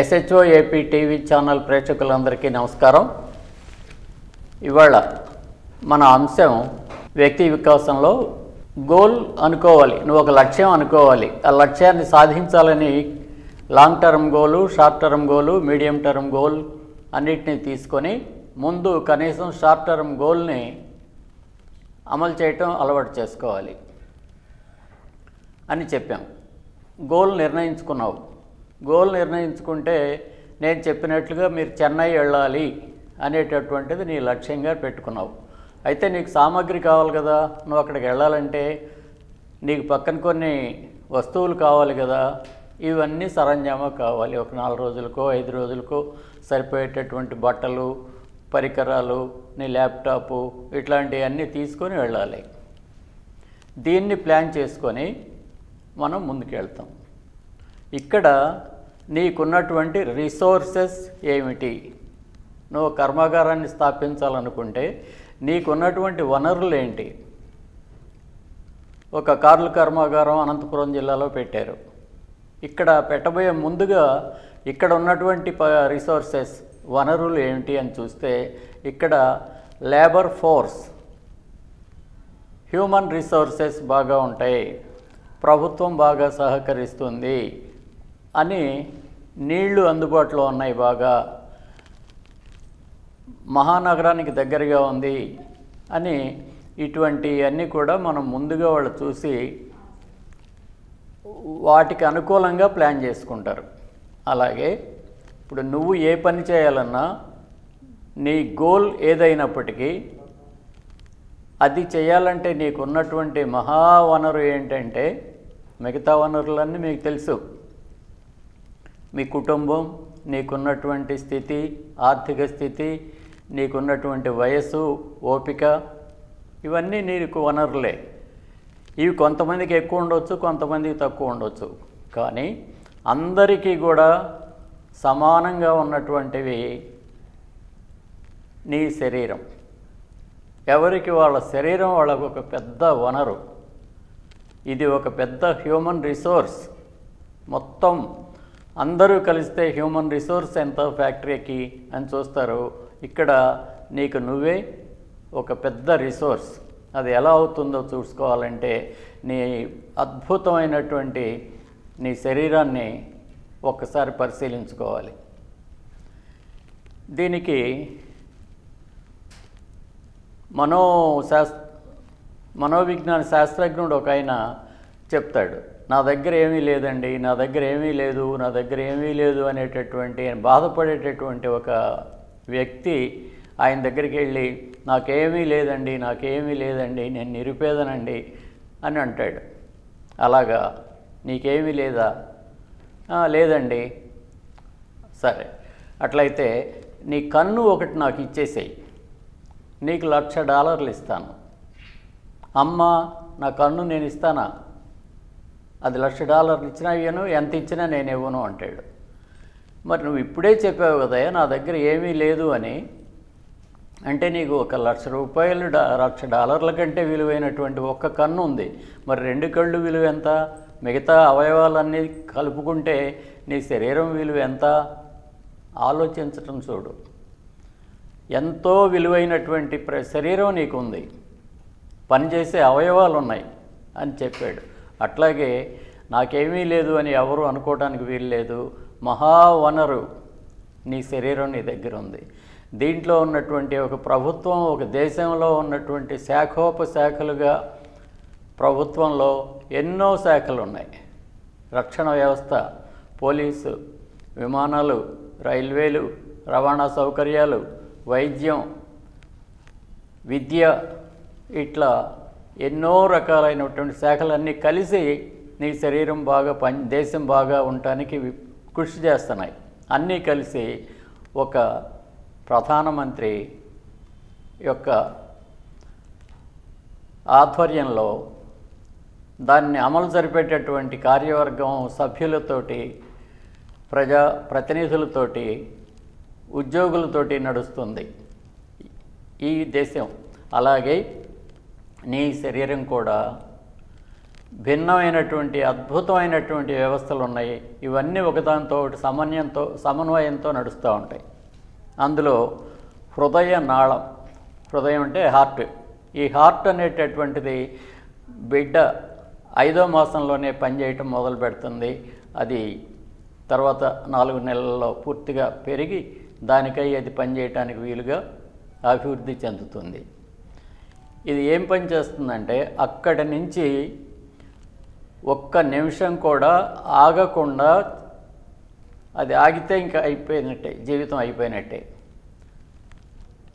SHO AP TV channel ప్రేక్షకులందరికీ నమస్కారం. ఇవాళ మన అంశం వ్యక్తి వికాసంలో గోల్ అనుకోవాలి నువ్వు ఒక లక్ష్యం అనుకోవాలి. ఆ లక్ష్యాన్ని సాధించాలని long term goal short term goal medium term goal అన్నిటినీ తీసుకొని ముందు కనీసం షార్ట్ టర్మ్ గోల్ని అమలు చేయటం అలవాటు చేసుకోవాలి అని చెప్పాం. గోల్ నిర్ణయించుకున్నావు. గోల్ నిర్ణయించుకుంటే నేను చెప్పినట్లుగా మీరు చెన్నై వెళ్ళాలి అనేటటువంటిది నీ లక్ష్యంగా పెట్టుకున్నావు. అయితే నీకు సామాగ్రి కావాలి కదా నువ్వు అక్కడికి వెళ్ళాలంటే నీకు పక్కన కొన్ని వస్తువులు కావాలి కదా ఇవన్నీ సరంజామా కావాలి. ఒక నాలుగు రోజులకో ఐదు రోజులకో సరిపోయేటటువంటి బట్టలు పరికరాలు నీ ల్యాప్టాపు ఇట్లాంటివన్నీ తీసుకొని వెళ్ళాలి. దీన్ని ప్లాన్ చేసుకొని మనం ముందుకెళ్తాం. ఇక్కడ నీకున్నటువంటి రిసోర్సెస్ ఏమిటి? నువ్వు కర్మాగారాన్ని స్థాపించాలనుకుంటే నీకున్నటువంటి వనరులు ఏంటి? ఒక కార్ల కర్మాగారం అనంతపురం జిల్లాలో పెట్టారు. ఇక్కడ పెట్టబోయే ముందుగా ఇక్కడ ఉన్నటువంటి ప రిసోర్సెస్ వనరులు ఏమిటి అని చూస్తే ఇక్కడ లేబర్ ఫోర్స్ హ్యూమన్ రిసోర్సెస్ బాగా ఉంటాయి. ప్రభుత్వం బాగా సహకరిస్తుంది. అని నీళ్ళు అందుబాటులో ఉన్నాయి బాగా. మహానగరానికి దగ్గరగా ఉంది అని ఇటువంటి అన్నీ కూడా మనం ముందుగా వాళ్ళు చూసి వాటికి అనుకూలంగా ప్లాన్ చేసుకుంటారు. అలాగే ఇప్పుడు నువ్వు ఏ పని చేయాలన్నా నీ గోల్ ఏదైనప్పటికీ అది చేయాలంటే నీకున్నటువంటి మహావనరు ఏంటంటే మిగతా వనరులన్నీ మీకు తెలుసు. మీ కుటుంబం నీకున్నటువంటి స్థితి ఆర్థిక స్థితి నీకున్నటువంటి వయస్సు ఓపిక ఇవన్నీ నీకు వనరులే. ఇవి కొంతమందికి ఎక్కువ ఉండొచ్చు కొంతమందికి తక్కువ ఉండొచ్చు. కానీ అందరికీ కూడా సమానంగా ఉన్నటువంటివి నీ శరీరం. ఎవరికి వాళ్ళ శరీరం వాళ్ళకు ఒక పెద్ద వనరు. ఇది ఒక పెద్ద హ్యూమన్ రిసోర్స్ మొత్తం అందరూ కలిస్తే హ్యూమన్ రిసోర్స్ ఎంత ఫ్యాక్టరీకి అని చూస్తారు. ఇక్కడ నీకు నువ్వే ఒక పెద్ద రిసోర్స్ అది ఎలా అవుతుందో చూసుకోవాలంటే నీ అద్భుతమైనటువంటి నీ శరీరాన్ని ఒక్కసారి పరిశీలించుకోవాలి. దీనికి మనో శాస్ మనోవిజ్ఞాన శాస్త్రజ్ఞుడు ఒక ఆయన చెప్తాడు. నా దగ్గర ఏమీ లేదండి నా దగ్గర ఏమీ లేదు నా దగ్గర ఏమీ లేదు అనేటటువంటి బాధపడేటటువంటి ఒక వ్యక్తి ఆయన దగ్గరికి వెళ్ళి నాకేమీ లేదండి నాకేమీ లేదండి నేను నిరుపేదనండి అని అంటాడు. అలాగా నీకేమీ లేదా? లేదండి. సరే అట్లయితే నీ కన్ను ఒకటి నాకు ఇచ్చేసేయి నీకు లక్ష డాలర్లు ఇస్తాను. అమ్మ నా కన్ను నేను ఇస్తానా? అది లక్ష డాలర్లు ఇచ్చినా ఇవ్వను ఎంత ఇచ్చినా నేను ఇవ్వను అంటాడు. మరి నువ్వు ఇప్పుడే చెప్పావు కదా నా దగ్గర ఏమీ లేదు అని. అంటే నీకు ఒక లక్ష రూపాయలు లక్ష డాలర్ల కంటే విలువైనటువంటి ఒక్క కన్ను ఉంది. మరి రెండు కళ్ళు విలువ ఎంత? మిగతా అవయవాలన్నీ కలుపుకుంటే నీ శరీరం విలువ ఎంత? ఆలోచించటం చూడు. ఎంతో విలువైనటువంటి ప్ర శరీరం నీకు ఉంది పనిచేసే అవయవాలు ఉన్నాయి అని చెప్పాడు. అట్లాగే నాకేమీ లేదు అని ఎవరు అనుకోవడానికి వీల్లేదు. మహావనరు నీ శరీరం నీ దగ్గర ఉంది. దీంట్లో ఉన్నటువంటి ఒక ప్రభుత్వం ఒక దేశంలో ఉన్నటువంటి శాఖోపశాఖలుగా ప్రభుత్వంలో ఎన్నో శాఖలు ఉన్నాయి రక్షణ వ్యవస్థ పోలీసు విమానాలు రైల్వేలు రవాణా సౌకర్యాలు వైద్యం విద్య ఇట్లా ఎన్నో రకాలైనటువంటి శాఖలన్నీ కలిసి నీ శరీరం బాగా పని దేశం బాగా ఉండటానికి కృషి చేస్తున్నాయి. అన్నీ కలిసి ఒక ప్రధానమంత్రి యొక్క ఆధ్వర్యంలో దాన్ని అమలు జరిపేటటువంటి కార్యవర్గం సభ్యులతోటి ప్రజా ప్రతినిధులతోటి ఉద్యోగులతోటి నడుస్తుంది. ఈ దేశం. అలాగే నీ శరీరం కూడా భిన్నమైనటువంటి అద్భుతమైనటువంటి వ్యవస్థలు ఉన్నాయి. ఇవన్నీ ఒకదానితో ఒకటి సమన్వయంతో సమన్వయంతో నడుస్తూ ఉంటాయి. అందులో హృదయ నాళం హృదయం అంటే హార్ట్. ఈ హార్ట్ అనేటటువంటిది బిడ్డ ఐదో మాసంలోనే పనిచేయటం మొదలు పెడుతుంది. అది తర్వాత నాలుగు నెలల్లో పూర్తిగా పెరిగి దానికై అది పనిచేయటానికి వీలుగా అభివృద్ధి చెందుతుంది. ఇది ఏం పని చేస్తుందంటే అక్కడి నుంచి ఒక్క నిమిషం కూడా ఆగకుండా అది ఆగితే ఇంకా అయిపోయినట్టే జీవితం అయిపోయినట్టే.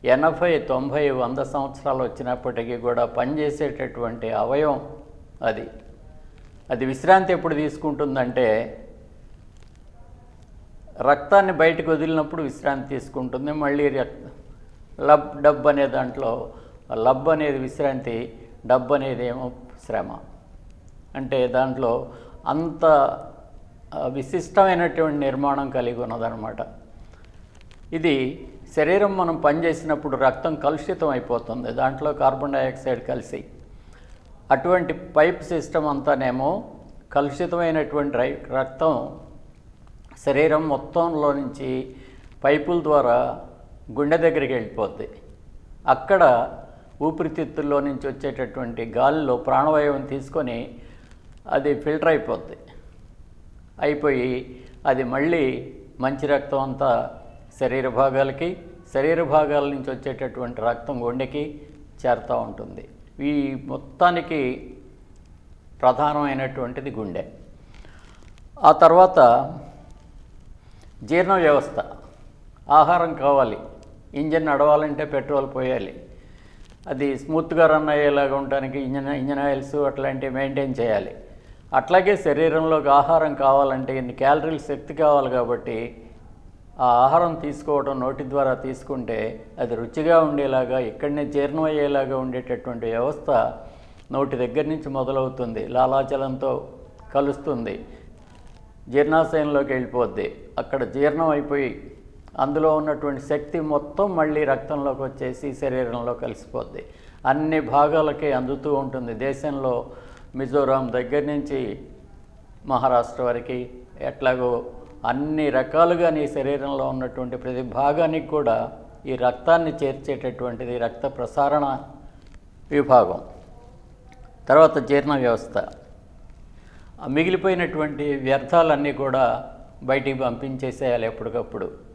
ఎనభై తొంభై వంద సంవత్సరాలు వచ్చినప్పటికీ కూడా పనిచేసేటటువంటి అవయవం అది. అది విశ్రాంతి ఎప్పుడు తీసుకుంటుందంటే రక్తాన్ని బయటకు వదిలినప్పుడు విశ్రాంతి తీసుకుంటుంది మళ్ళీ రక్- లబ్ డబ్ అనే దాంట్లో లబ్ అనేది విశ్రాంతి డబ్ అనేది ఏమో శ్రమ. అంటే దాంట్లో అంత విశిష్టమైనటువంటి నిర్మాణం కలిగి ఉన్నదన్నమాట. ఇది శరీరం మనం పనిచేసినప్పుడు రక్తం కలుషితం అయిపోతుంది దాంట్లో కార్బన్ డైఆక్సైడ్ కలిసి. అటువంటి పైప్ సిస్టమ్ అంతానేమో కలుషితమైనటువంటి రై రక్తం శరీరం మొత్తంలో నుంచి పైపుల ద్వారా గుండె దగ్గరికి వెళ్ళిపోద్ది. అక్కడ ఊపిరితిత్తుల్లో నుంచి వచ్చేటటువంటి గాలిలో ప్రాణవాయువుని తీసుకొని అది ఫిల్టర్ అయిపోద్ది. అయిపోయి అది మళ్ళీ మంచి రక్తం అంతా శరీర భాగాలకి శరీర భాగాల నుంచి వచ్చేటటువంటి రక్తం గుండెకి చేరుతూ ఉంటుంది. ఈ మొత్తానికి ప్రధానమైనటువంటిది గుండె. ఆ తర్వాత జీర్ణ వ్యవస్థ ఆహారం కావాలి. ఇంజన్ నడవాలంటే పెట్రోల్ పోయాలి. అది స్మూత్గా రన్ అయ్యేలాగా ఉండడానికి ఇంజన్ ఇంజన్ ఆయిల్స్ అట్లాంటివి మెయింటైన్ చేయాలి. అట్లాగే శరీరంలోకి ఆహారం కావాలంటే ఇన్ని క్యాలరీలు శక్తి కావాలి కాబట్టి ఆ ఆహారం తీసుకోవడం నోటి ద్వారా తీసుకుంటే అది రుచిగా ఉండేలాగా ఇక్కడనే జీర్ణం అయ్యేలాగా ఉండేటటువంటి వ్యవస్థ నోటి దగ్గర నుంచి మొదలవుతుంది. లాలాచలంతో కలుస్తుంది. జీర్ణాశయంలోకి వెళ్ళిపోద్ది. అక్కడ జీర్ణం అయిపోయి అందులో ఉన్నటువంటి శక్తి మొత్తం మళ్ళీ రక్తంలోకి వచ్చేసి శరీరంలో కలిసిపోద్ది. అన్ని భాగాలకి అందుతూ ఉంటుంది. దేశంలో మిజోరాం దగ్గర నుంచి మహారాష్ట్ర వరకు ఎట్లాగో అన్ని రకాలుగా నీ శరీరంలో ఉన్నటువంటి ప్రతి భాగానికి కూడా ఈ రక్తాన్ని చేర్చేటటువంటిది రక్త ప్రసారణ విభాగం. తర్వాత జీర్ణ వ్యవస్థ. మిగిలిపోయినటువంటి వ్యర్థాలన్నీ కూడా బయటికి పంపించేసేయాలి ఎప్పటికప్పుడు.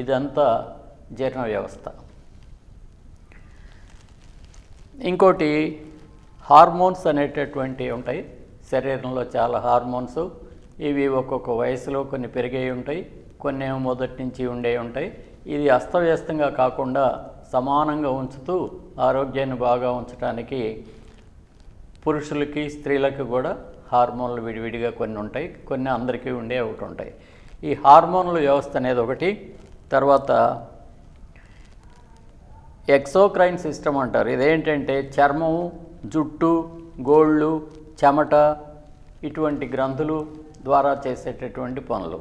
ఇదంతా జీర్ణ వ్యవస్థ. ఇంకోటి హార్మోన్స్ అనేటటువంటివి ఉంటాయి. శరీరంలో చాలా హార్మోన్స్. ఇవి ఒక్కొక్క వయసులో కొన్ని పెరిగేవి ఉంటాయి కొన్ని ఏమో మొదటి నుంచి ఉండే ఉంటాయి. ఇది అస్తవ్యస్తంగా కాకుండా సమానంగా ఉంచుతూ ఆరోగ్యాన్ని బాగా ఉంచడానికి పురుషులకి స్త్రీలకు కూడా హార్మోన్లు విడివిడిగా కొన్ని ఉంటాయి కొన్ని అందరికీ ఉండే ఒకటి ఉంటాయి. ఈ హార్మోన్ల వ్యవస్థ అనేది ఒకటి. తర్వాత ఎక్సోక్రైన్ సిస్టమ్ అంటారు. ఇదేంటంటే చర్మము జుట్టు గోళ్ళు చెమట ఇటువంటి గ్రంథులు ద్వారా చేసేటటువంటి పనులు.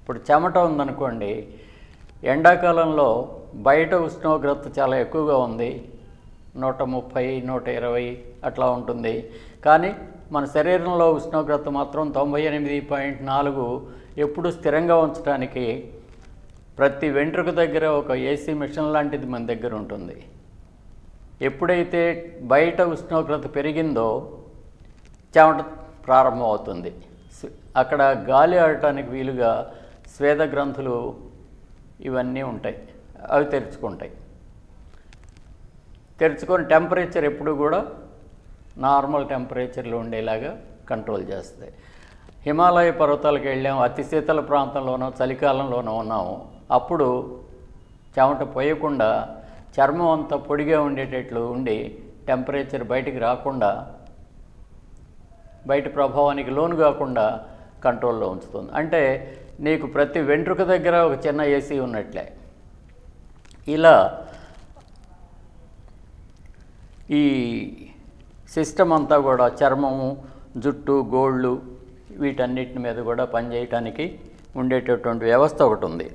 ఇప్పుడు చెమట ఉందనుకోండి ఎండాకాలంలో బయట ఉష్ణోగ్రత చాలా ఎక్కువగా ఉంది. నూట ముప్పై నూట ఇరవై అట్లా ఉంటుంది. కానీ మన శరీరంలో ఉష్ణోగ్రత మాత్రం తొంభై ఎనిమిది పాయింట్ నాలుగు ఎప్పుడు స్థిరంగా ఉంచడానికి ప్రతి వెంట్రుక దగ్గర ఒక ఏసీ మిషన్ లాంటిది మన దగ్గర ఉంటుంది. ఎప్పుడైతే బయట ఉష్ణోగ్రత పెరిగిందో చెమట ప్రారంభమవుతుంది. అక్కడ గాలి ఆడటానికి వీలుగా స్వేద గ్రంథులు ఇవన్నీ ఉంటాయి. అవి తెరుచుకుంటాయి. తెరుచుకొని టెంపరేచర్ ఎప్పుడు కూడా నార్మల్ టెంపరేచర్లో ఉండేలాగా కంట్రోల్ చేస్తాయి. హిమాలయ పర్వతాలకు వెళ్ళాము అతి శీతల ప్రాంతంలోనో చలికాలంలోనో ఉన్నాము. అప్పుడు చెమట పోయకుండా చర్మం అంతా పొడిగా ఉండేటట్లు ఉండి టెంపరేచర్ బయటికి రాకుండా బయట ప్రభావానికి లోను కాకుండా కంట్రోల్లో ఉంచుతుంది. అంటే నీకు ప్రతి వెంట్రుక దగ్గర ఒక చిన్న ఏసీ ఉన్నట్లే. ఇలా ఈ సిస్టమ్ అంతా కూడా చర్మము జుట్టు గోళ్ళు వీటన్నిటి మీద కూడా పనిచేయటానికి ఉండేటటువంటి వ్యవస్థ ఒకటి ఉంది.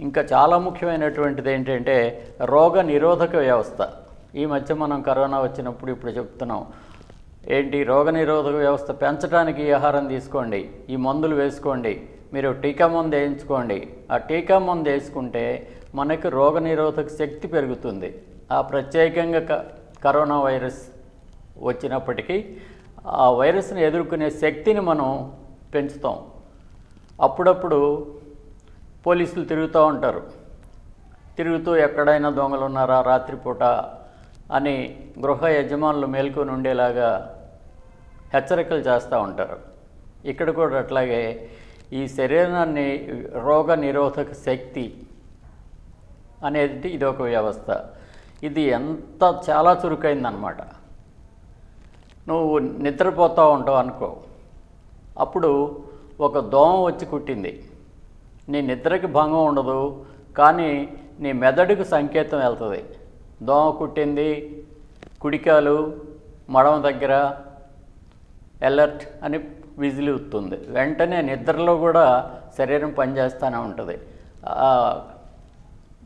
ఇంకా చాలా ముఖ్యమైనటువంటిది ఏంటంటే రోగ నిరోధక వ్యవస్థ. ఈ మధ్య మనం కరోనా వచ్చినప్పుడు ఇప్పుడు చెప్తున్నాం. ఏంటి? రోగనిరోధక వ్యవస్థ పెంచడానికి ఆహారం తీసుకోండి. ఈ మందులు వేసుకోండి. మీరు టీకా మందు వేయించుకోండి. ఆ టీకా మందు వేసుకుంటే మనకి రోగనిరోధక శక్తి పెరుగుతుంది. ఆ ప్రత్యేకంగా క కరోనా వైరస్ వచ్చినప్పటికీ ఆ వైరస్ని ఎదుర్కొనే శక్తిని మనం పెంచుతాం. అప్పుడప్పుడు పోలీసులు తిరుగుతూ ఉంటారు. తిరుగుతూ ఎక్కడైనా దొంగలు ఉన్నారా రాత్రిపూట అని గృహ యజమానులు మేల్కొని ఉండేలాగా హెచ్చరికలు చేస్తూ ఉంటారు. ఇక్కడ కూడా అట్లాగే ఈ శరీరాన్ని రోగ నిరోధక శక్తి అనేది ఇది ఒక వ్యవస్థ. ఇది ఎంత చాలా చురుకైందనమాట. నువ్వు నిద్రపోతూ ఉంటావు అనుకో. అప్పుడు ఒక దోమ వచ్చి కుట్టింది. నీ నిద్రకి భంగం ఉండదు కానీ నీ మెదడుకు సంకేతం వెళ్తుంది. దోమ కుట్టింది కుడికాలు మడమ దగ్గర అలర్ట్ అని విజిల్ వెంటనే నిద్రలో కూడా శరీరం పనిచేస్తూనే ఉంటుంది.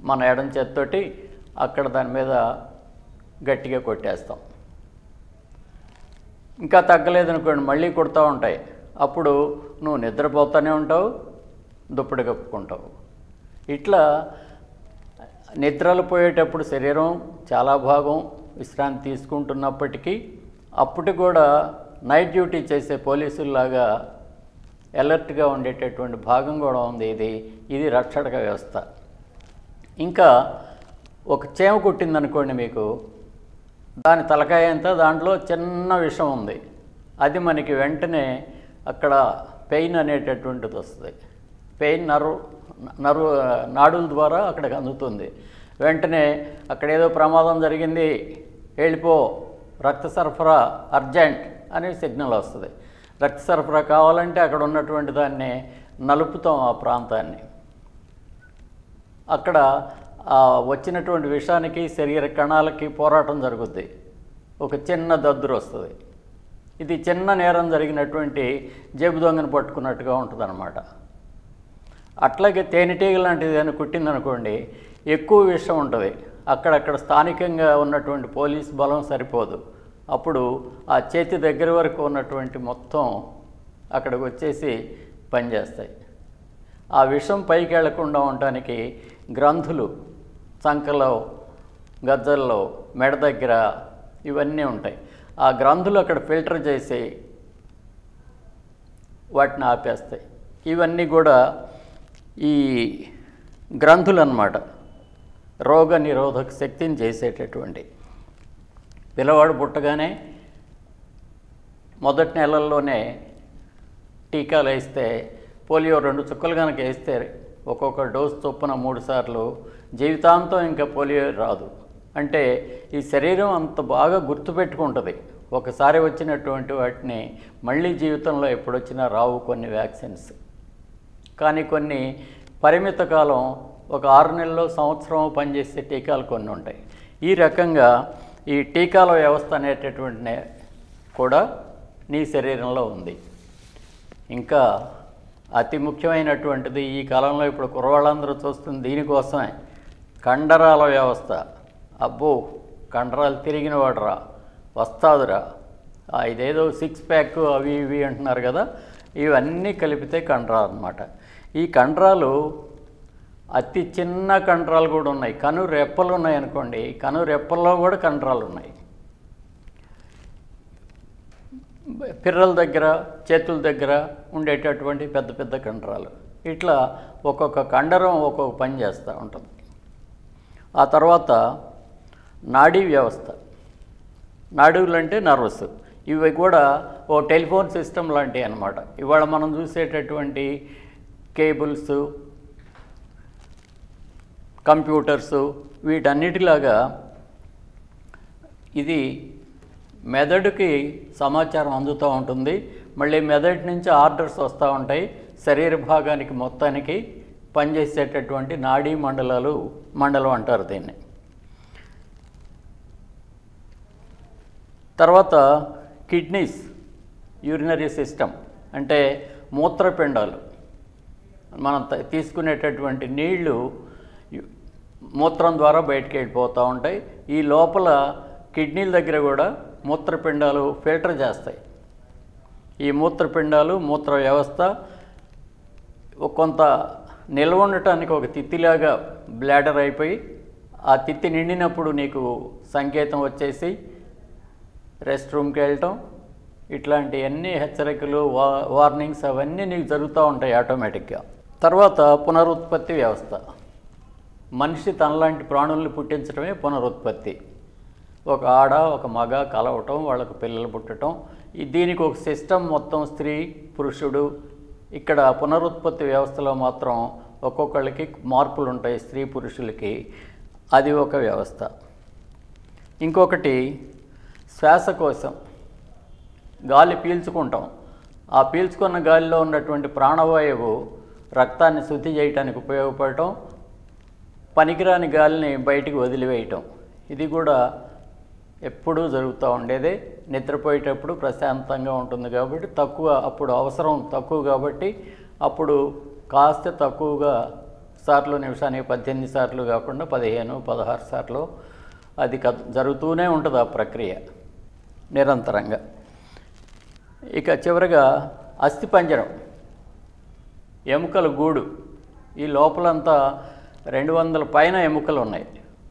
మన ఎడం చేత్తోటి అక్కడ దాని మీద గట్టిగా కొట్టేస్తాం. ఇంకా తగ్గలేదనుకోండి మళ్ళీ కుడతా ఉంటాయి. అప్పుడు నువ్వు నిద్రపోతూనే ఉంటావు దుప్పటి కప్పుకుంటావు. ఇట్లా నిద్రలు పోయేటప్పుడు శరీరం చాలా భాగం విశ్రాంతి తీసుకుంటున్నప్పటికీ అప్పటి కూడా నైట్ డ్యూటీ చేసే పోలీసుల్లాగా అలర్ట్గా ఉండేటటువంటి భాగం కూడా ఉంది ఇది. ఇది రక్షక వ్యవస్థ. ఇంకా ఒక చేమ కుట్టిందనుకోండి మీకు దాని తలకాయ అంతా దాంట్లో చిన్న విషం ఉంది. అది మనకి వెంటనే అక్కడ పెయిన్ అనేటటువంటిది వస్తుంది. పెయిన్ నరు నరు నాడుల ద్వారా అక్కడికి అందుతుంది. వెంటనే అక్కడ ఏదో ప్రమాదం జరిగింది వెళ్ళిపో రక్త సరఫరా అర్జెంట్ అనే సిగ్నల్ వస్తుంది. రక్త సరఫరా కావాలంటే అక్కడ ఉన్నటువంటి దాన్ని నలుపుతాం ఆ ప్రాంతాన్ని. అక్కడ వచ్చినటువంటి విషానికి శరీర కణాలకి పోరాటం జరుగుద్ది. ఒక చిన్న దద్దురు వస్తుంది. ఇది చిన్న నేరం జరిగినటువంటి జేబు దొంగను పట్టుకున్నట్టుగా ఉంటుందన్నమాట. అట్లాగే తేనెటీగ లాంటిది అని కుట్టిందనుకోండి ఎక్కువ విషం ఉంటుంది. అక్కడక్కడ స్థానికంగా ఉన్నటువంటి పోలీస్ బలం సరిపోదు. అప్పుడు ఆ చేతి దగ్గర వరకు ఉన్నటువంటి మొత్తం అక్కడికి వచ్చేసి పనిచేస్తాయి. ఆ విషం పైకి వెళ్ళకుండా ఉండటానికి గ్రంథులు చంకలో గజ్జల్లో మెడ దగ్గర ఇవన్నీ ఉంటాయి. ఆ గ్రంథులు అక్కడ ఫిల్టర్ చేసి వాటిని ఆపేస్తాయి. ఇవన్నీ కూడా ఈ గ్రంథులు అన్నమాట రోగ నిరోధక శక్తిని చేసేటటువంటి. పిల్లవాడు పుట్టగానే మొదటి నెలల్లోనే టీకాలు వేస్తే పోలియో రెండు చుక్కలు కనుక వేస్తే ఒక్కొక్క డోస్ చొప్పున మూడు సార్లు జీవితాంతం ఇంకా పోలియో రాదు. అంటే ఈ శరీరం అంత బాగా గుర్తుపెట్టుకుంటుంది. ఒకసారి వచ్చినటువంటి వాటిని మళ్ళీ జీవితంలో ఎప్పుడొచ్చినా రావు కొన్ని వ్యాక్సిన్స్. కానీ కొన్ని పరిమిత కాలం ఒక ఆరు నెలలు సంవత్సరం పనిచేసే టీకాలు కొన్ని ఉంటాయి. ఈ రకంగా ఈ టీకాల వ్యవస్థ అనేటటువంటి కూడా నీ శరీరంలో ఉంది. ఇంకా అతి ముఖ్యమైనటువంటిది ఈ కాలంలో ఇప్పుడు కుర్రవాళ్ళందరూ చూస్తుంది దీనికోసమే. కండరాల వ్యవస్థ. అబ్బో కండరాలు తిరిగిన వాడరా. వస్తాదురా. ఇదేదో సిక్స్ ప్యాక్ అవి ఇవి అంటున్నారు కదా. ఇవన్నీ కలిపితే కండరాలు అనమాట ఈ కండరాలు అతి చిన్న కండరాలు కూడా ఉన్నాయి. కను రెప్పలు ఉన్నాయి అనుకోండి. కను రెప్పల్లో కూడా కండరాలు ఉన్నాయి. పిర్రల దగ్గర చేతుల దగ్గర ఉండేటటువంటి పెద్ద పెద్ద కండరాలు. ఇట్లా ఒక్కొక్క కండరం ఒక్కొక్క పని చేస్తూ ఉంటుంది. ఆ తర్వాత నాడీ వ్యవస్థ. నాడువులు అంటే నర్వస్. ఇవి కూడా ఓ టెలిఫోన్ సిస్టమ్ లాంటివి అన్నమాట. ఇవాళ మనం చూసేటటువంటి కేబుల్స్ కంప్యూటర్స్ వీటన్నిటిలాగా ఇది మెదడుకి సమాచారం అందుతూ ఉంటుంది. మళ్ళీ మెదడు నుంచి ఆర్డర్స్ వస్తూ ఉంటాయి. శరీర భాగానికి మొత్తానికి పనిచేసేటటువంటి నాడీ మండలాలు మండలం అంటారు దీన్ని. తర్వాత కిడ్నీస్ యూరినరీ సిస్టమ్ అంటే మూత్రపిండాలు. మనం తీసుకునేటటువంటి నీళ్ళు మూత్రం ద్వారా బయటికి వెళ్ళిపోతూ ఉంటాయి. ఈ లోపల కిడ్నీల దగ్గర కూడా మూత్రపిండాలు ఫిల్టర్ చేస్తాయి. ఈ మూత్రపిండాలు మూత్ర వ్యవస్థ కొంత నిల్వ ఉండటానికి ఒక తిత్తిలాగా బ్లాడర్ అయిపోయి ఆ తిత్తి నిండినప్పుడు నీకు సంకేతం వచ్చేసి రెస్ట్ రూమ్కి వెళ్ళటం. ఇట్లాంటి అన్ని హెచ్చరికలు వా వార్నింగ్స్ అవన్నీ నీకు జరుగుతూ ఉంటాయి ఆటోమేటిక్గా. తర్వాత పునరుత్పత్తి వ్యవస్థ. మనిషి తనలాంటి ప్రాణుల్ని పుట్టించడమే పునరుత్పత్తి. ఒక ఆడ ఒక మగ కలవటం వాళ్ళకు పిల్లలు పుట్టడం దీనికి ఒక సిస్టమ్ మొత్తం స్త్రీ పురుషుడు ఇక్కడ పునరుత్పత్తి వ్యవస్థలో మాత్రం ఒక్కొక్కళ్ళకి మార్పులు ఉంటాయి స్త్రీ పురుషులకి. అది ఒక వ్యవస్థ. ఇంకొకటి శ్వాసకోశం. గాలి పీల్చుకుంటాం. ఆ పీల్చుకున్న గాలిలో ఉన్నటువంటి ప్రాణవాయువు రక్తాన్ని శుద్ధి చేయడానికి ఉపయోగపడటం పనికిరాని గాలిని బయటికి వదిలివేయటం. ఇది కూడా ఎప్పుడూ జరుగుతూ ఉండేదే. నిద్రపోయేటప్పుడు ప్రశాంతంగా ఉంటుంది కాబట్టి తక్కువ అప్పుడు అవసరం తక్కువ కాబట్టి అప్పుడు కాస్త తక్కువగా సార్లు నిమిషానికి పద్దెనిమిది సార్లు కాకుండా పదిహేను పదహారు సార్లు అది కద్- జరుగుతూనే ఉంటుంది ఆ ప్రక్రియ నిరంతరంగా. ఇక చివరగా అస్థిపంజరం. ఎముకల గూడు. ఈ లోపలంతా రెండు వందల పైన ఎముకలు ఉన్నాయి